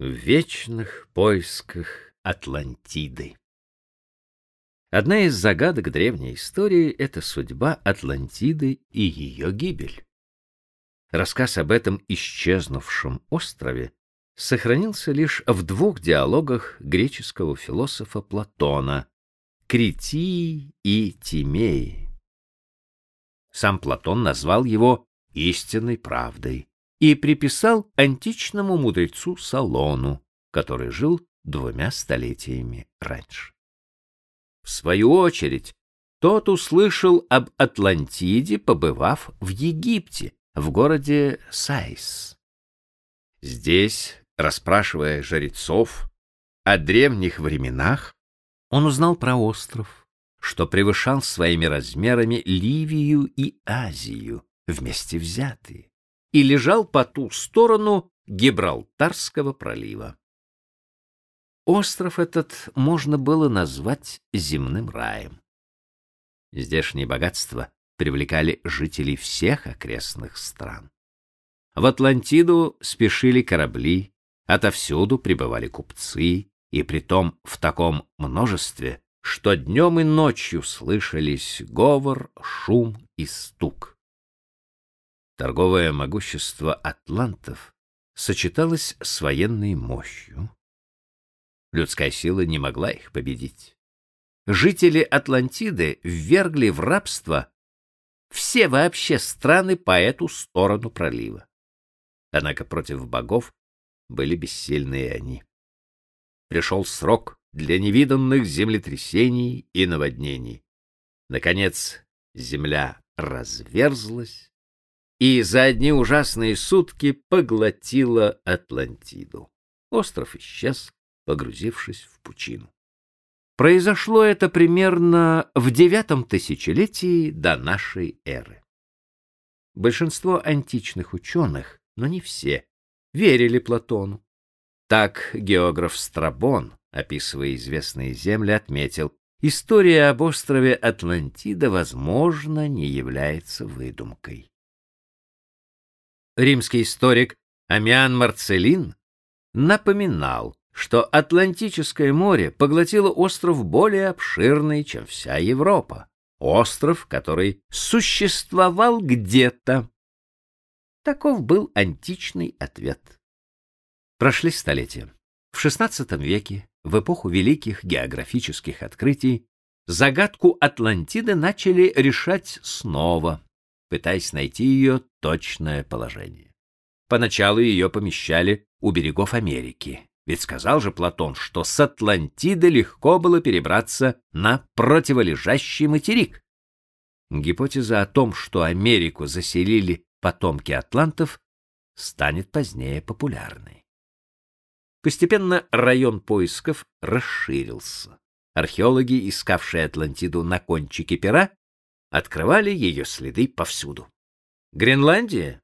в вечных поисках Атлантиды. Одна из загадок древней истории — это судьба Атлантиды и ее гибель. Рассказ об этом исчезнувшем острове сохранился лишь в двух диалогах греческого философа Платона Критии и Тимеи. Сам Платон назвал его истинной правдой и приписал античному мудрецу Салону, который жил двумя столетиями раньше. В свою очередь, тот услышал об Атлантиде, побывав в Египте, в городе Сайс. Здесь, расспрашивая жрецов о древних временах, он узнал про остров, что превышал своими размерами Ливию и Азию вместе взятые и лежал по ту сторону Гибралтарского пролива. Остров этот можно было назвать земным раем. Здешние богатства привлекали жителей всех окрестных стран. В Атлантиду спешили корабли, отовсюду прибывали купцы, и притом в таком множестве, что днем и ночью слышались говор, шум и стук. Торговое могущество атлантов сочеталось с военной мощью. Людская сила не могла их победить. Жители Атлантиды ввергли в рабство все вообще страны по эту сторону пролива. Однако против богов были бессильны и они. Пришел срок для невиданных землетрясений и наводнений. Наконец, земля разверзлась, и за одни ужасные сутки поглотила Атлантиду. Остров исчез, погрузившись в пучину. Произошло это примерно в девятом тысячелетии до нашей эры. Большинство античных ученых, но не все, верили Платону. Так географ Страбон, описывая известные земли, отметил, история об острове Атлантида, возможно, не является выдумкой римский историк Амиан Марцелин напоминал, что Атлантическое море поглотило остров более обширный, чем вся Европа, остров, который существовал где-то. Таков был античный ответ. Прошли столетия. В XVI веке, в эпоху великих географических открытий, загадку Атлантиды начали решать снова пытаясь найти ее точное положение. Поначалу ее помещали у берегов Америки, ведь сказал же Платон, что с Атлантиды легко было перебраться на противолежащий материк. Гипотеза о том, что Америку заселили потомки атлантов, станет позднее популярной. Постепенно район поисков расширился. Археологи, искавшие Атлантиду на кончике пера, открывали ее следы повсюду. Гренландия?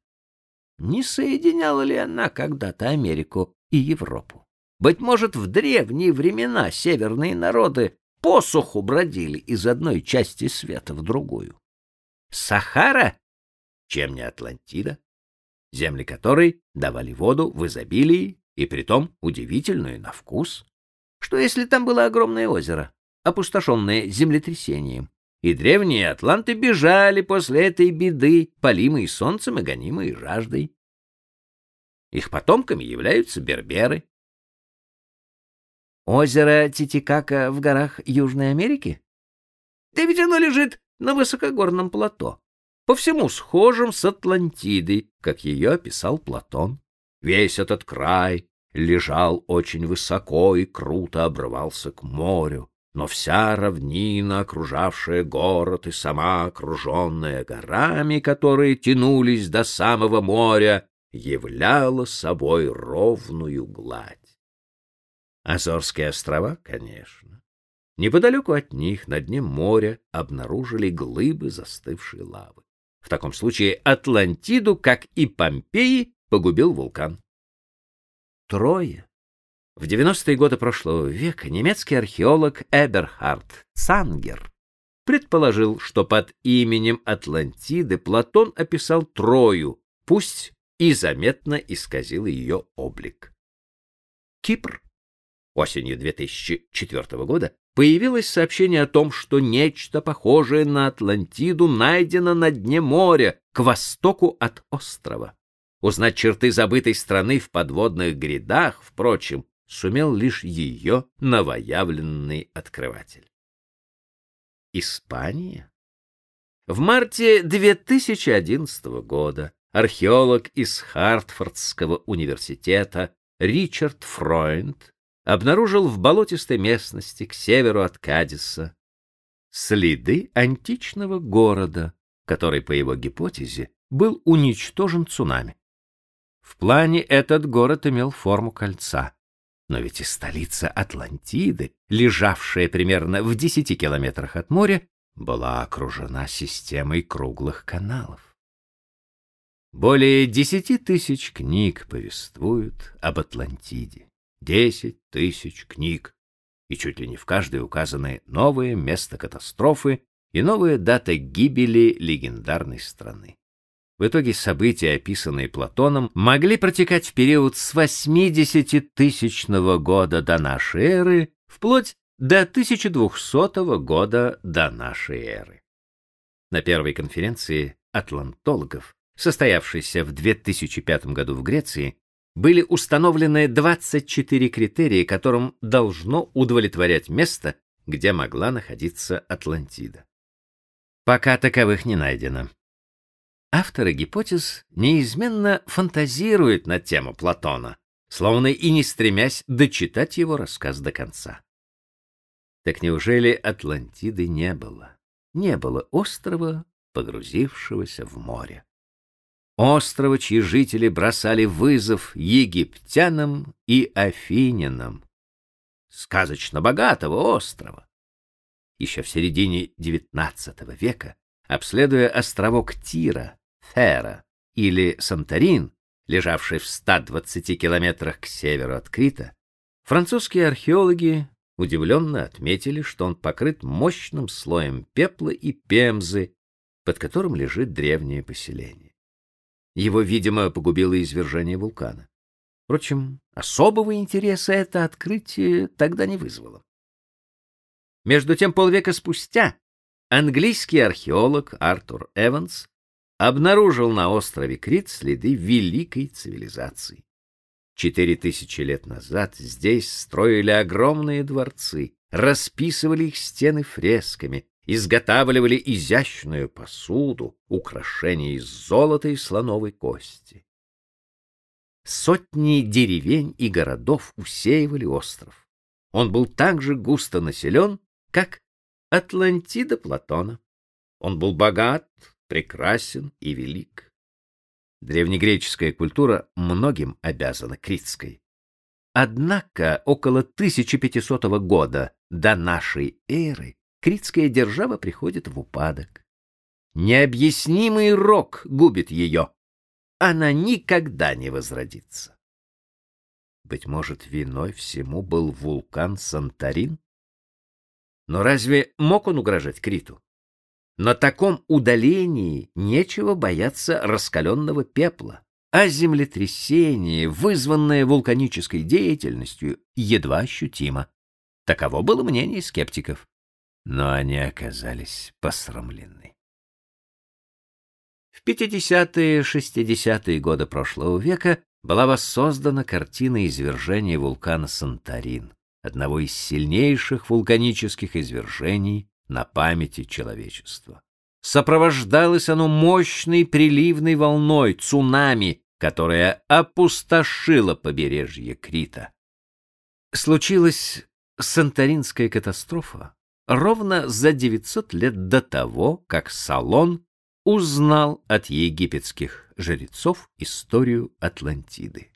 Не соединяла ли она когда-то Америку и Европу? Быть может, в древние времена северные народы посуху бродили из одной части света в другую. Сахара? Чем не Атлантида? Земли которой давали воду в изобилии и притом удивительную на вкус. Что если там было огромное озеро, опустошенное землетрясением? И древние атланты бежали после этой беды, полимые солнцем и гонимые жаждой. Их потомками являются берберы. Озеро Титикака в горах Южной Америки? Да ведь оно лежит на высокогорном плато, по всему схожем с Атлантидой, как ее описал Платон. Весь этот край лежал очень высоко и круто обрывался к морю но вся равнина, окружавшая город и сама окруженная горами, которые тянулись до самого моря, являла собой ровную гладь. Азорские острова, конечно. Неподалеку от них, на дне моря, обнаружили глыбы застывшей лавы. В таком случае Атлантиду, как и Помпеи, погубил вулкан. Трое в 90-е годы прошлого века немецкий археолог Эберхард Цангер предположил, что под именем Атлантиды Платон описал Трою, пусть и заметно исказил ее облик. Кипр. Осенью 2004 года появилось сообщение о том, что нечто похожее на Атлантиду найдено на дне моря к востоку от острова. Узнать черты забытой страны в подводных грядах, впрочем, сумел лишь ее новоявленный открыватель. Испания? В марте 2011 года археолог из Хартфордского университета Ричард Фройнд обнаружил в болотистой местности к северу от Кадиса следы античного города, который, по его гипотезе, был уничтожен цунами. В плане этот город имел форму кольца. Но ведь и столица Атлантиды, лежавшая примерно в 10 километрах от моря, была окружена системой круглых каналов. Более десяти тысяч книг повествуют об Атлантиде. Десять тысяч книг. И чуть ли не в каждой указаны новое место катастрофы и новая дата гибели легендарной страны. В итоге события, описанные Платоном, могли протекать в период с 80-тысячного года до нашей эры вплоть до 1200 года до нашей эры. На первой конференции атлантологов, состоявшейся в 2005 году в Греции, были установлены 24 критерия, которым должно удовлетворять место, где могла находиться Атлантида. Пока таковых не найдено. Авторы гипотез неизменно фантазируют на тему Платона, словно и не стремясь дочитать его рассказ до конца. Так неужели Атлантиды не было? Не было острова, погрузившегося в море. Острова, чьи жители бросали вызов египтянам и афинянам. Сказочно богатого острова. Еще в середине XIX века, обследуя островок Тира, Фера или Санторин, лежавший в 120 километрах к северу от Крита, французские археологи удивленно отметили, что он покрыт мощным слоем пепла и пемзы, под которым лежит древнее поселение. Его, видимо, погубило извержение вулкана. Впрочем, особого интереса это открытие тогда не вызвало. Между тем, полвека спустя английский археолог Артур Эванс обнаружил на острове Крит следы великой цивилизации. Четыре тысячи лет назад здесь строили огромные дворцы, расписывали их стены фресками, изготавливали изящную посуду, украшения из золота и слоновой кости. Сотни деревень и городов усеивали остров. Он был так же густо населен, как Атлантида Платона. Он был богат, прекрасен и велик. Древнегреческая культура многим обязана критской. Однако около 1500 года до нашей эры критская держава приходит в упадок. Необъяснимый рок губит ее. Она никогда не возродится. Быть может, виной всему был вулкан Санторин? Но разве мог он угрожать Криту? На таком удалении нечего бояться раскаленного пепла, а землетрясение, вызванное вулканической деятельностью, едва ощутимо. Таково было мнение скептиков. Но они оказались посрамлены. В 50-е, 60-е годы прошлого века была воссоздана картина извержения вулкана Санторин, одного из сильнейших вулканических извержений на памяти человечества. Сопровождалось оно мощной приливной волной, цунами, которая опустошила побережье Крита. Случилась Санторинская катастрофа ровно за 900 лет до того, как Салон узнал от египетских жрецов историю Атлантиды.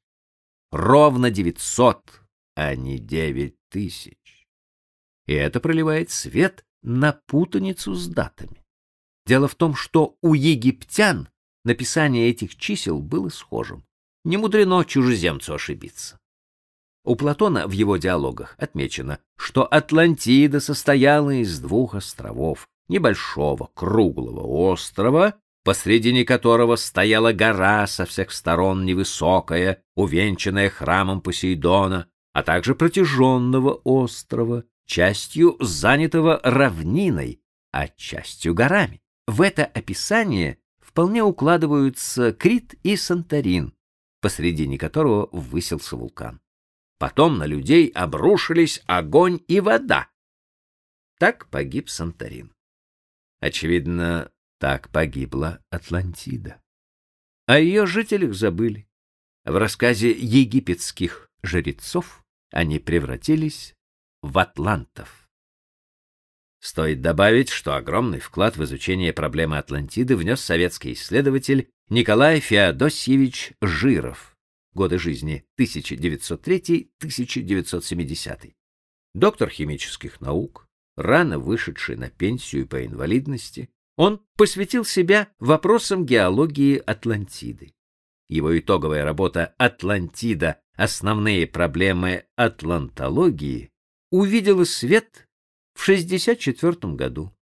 Ровно 900, а не 9 тысяч. И это проливает свет на путаницу с датами. Дело в том, что у египтян написание этих чисел было схожим. Не мудрено чужеземцу ошибиться. У Платона в его диалогах отмечено, что Атлантида состояла из двух островов, небольшого круглого острова, посредине которого стояла гора со всех сторон невысокая, увенчанная храмом Посейдона, а также протяженного острова, частью занятого равниной, а частью горами. В это описание вполне укладываются Крит и Санторин, посредине которого высился вулкан. Потом на людей обрушились огонь и вода. Так погиб Санторин. Очевидно, так погибла Атлантида. О ее жителях забыли. В рассказе египетских жрецов они превратились в атлантов. Стоит добавить, что огромный вклад в изучение проблемы Атлантиды внес советский исследователь Николай Феодосьевич Жиров. Годы жизни 1903-1970. Доктор химических наук, рано вышедший на пенсию по инвалидности, он посвятил себя вопросам геологии Атлантиды. Его итоговая работа «Атлантида. Основные проблемы атлантологии» увидела свет в 1964 году.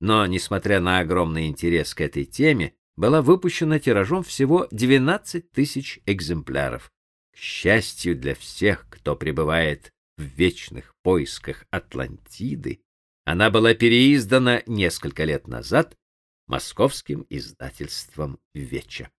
Но, несмотря на огромный интерес к этой теме, была выпущена тиражом всего 12 тысяч экземпляров. К счастью для всех, кто пребывает в вечных поисках Атлантиды, она была переиздана несколько лет назад московским издательством Веча.